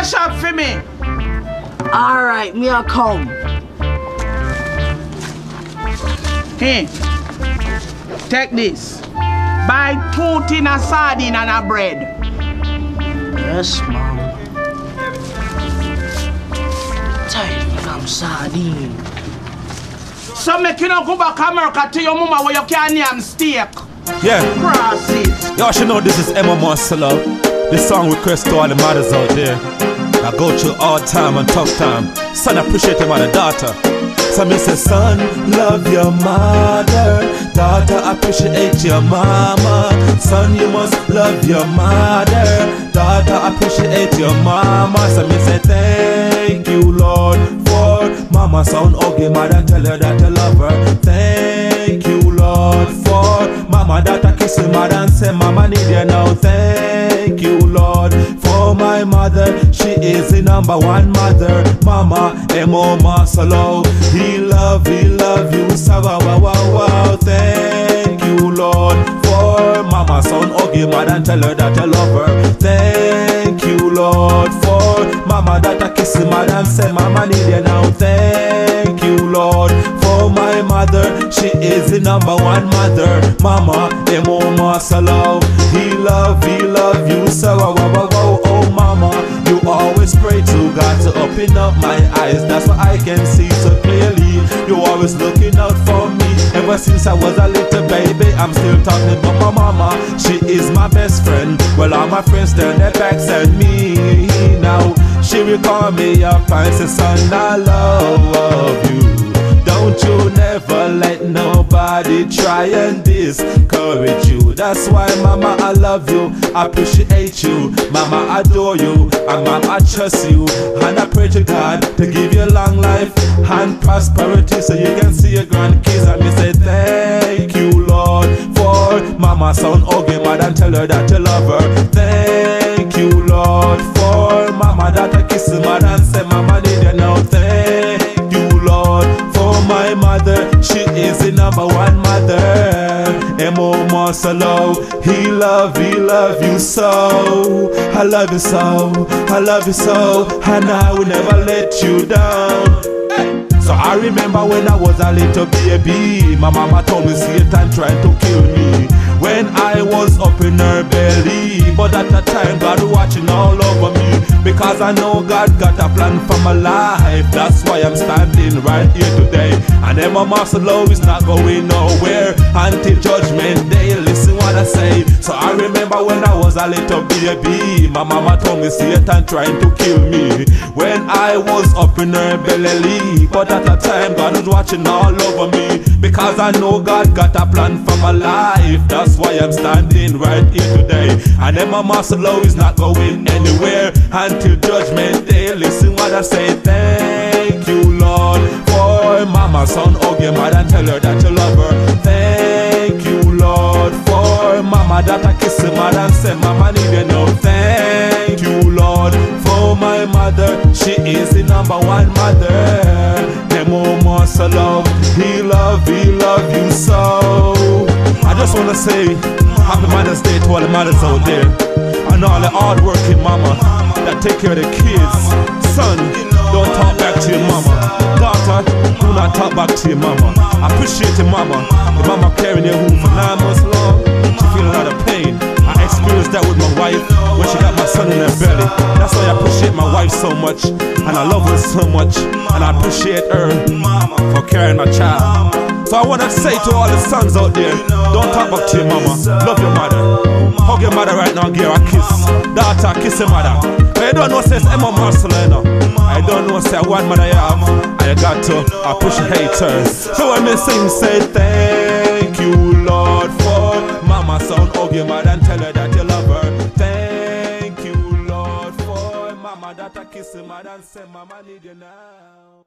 cash up for me. Alright, me a come. Hey, take this. Buy two tin of sardine and a bread. Yes, mom. Tired from sardine. So make you not go back America to your mama where you can name steak. Yeah, Crosses. y'all should know this is Emma Marcelo. This song request to all the mothers out there. I go through hard time and tough time. Son, I appreciate him and a daughter. So me say, son, love your mother. Daughter, appreciate your mama. Son, you must love your mother. Daughter, appreciate your mama. So me say, thank you, Lord, for mama. Son, okay, mother, tell her that you love her. Thank you, Lord, for mama. Daughter, kiss her mother and say, mama, need you now. Thank you, is the number one mother. Mama, Emo Marcelo. He love, he love you. So, wow, wow, wow. Thank you, Lord, for mama, son, okay, and tell her that you love her. Thank you, Lord, for mama, that I kiss him, and say, mama, need you now. Thank you, Lord, for my mother. She is the number one mother. Mama, Emo Marcelo. He love, he love you. So, wow, wow, pray to to open up my eyes. That's what I can see so clearly. You always looking out for me. Ever since I was a little baby, I'm still talking about my mama. She is my best friend. Well, all my friends turn their backs on me now. She will call me up and say, son, I love you. Don't you never let nobody try and discourage you. That's why, mama, I love you, I appreciate you, mama, I adore you, and mama, I trust you. And I pray to God to give you a long life and prosperity so you can see your grandkids. And me say, Thank you, Lord, for mama, son, okay, and tell her that you love her. Thank you, Lord, for mama, that I kiss Marcelo, he love, he love you so. I love you so, I love you so, and I will never let you down. So I remember when I was a little baby, my mama told me Satan tried to kill me when I was up in her belly. But at that time, God was watching all over me because I know God got a plan for my life. That's why I'm standing right here today. And my Marcelo is not going nowhere until judgment day. So I remember when I was a little baby, my mama told me Satan trying to kill me when I was up in her belly. But at that time, God was watching all over me because I know God got a plan for my life. That's why I'm standing right here today. And then my Marcelo is not going anywhere until judgment day. Listen what I say. Thank you, Lord, for mama, son, hug your mother and tell her that you love her. Mama that I kiss her mother and say, Mama, need you know. Thank you, Lord, for my mother. She is the number one mother. Nemo Marcelo, he love, he love you so. I just wanna say, Happy Mother's Day to all the mothers out there, and all the hard-working mama that take care of the kids. Son, don't talk back to your mama. Daughter, do not talk back to your mama. Appreciate your mama. Your mama carrying your womb for nine months long. Feel a lot of pain. I experienced that with my wife when she got my son in her belly. That's why I appreciate my wife so much, and I love her so much, and I appreciate her for carrying my child. So I wanna say to all the sons out there, don't talk back to your mama. Love your mother. Hug your mother right now, give her a kiss. Daughter, kiss your mother. You don't know says Emma know. I don't know say one mother you have. I got to appreciate her. So when me sing, say thank your mother and tell her that you love her. Thank you, Lord, for mama that I kiss mother and say, Mama need you now.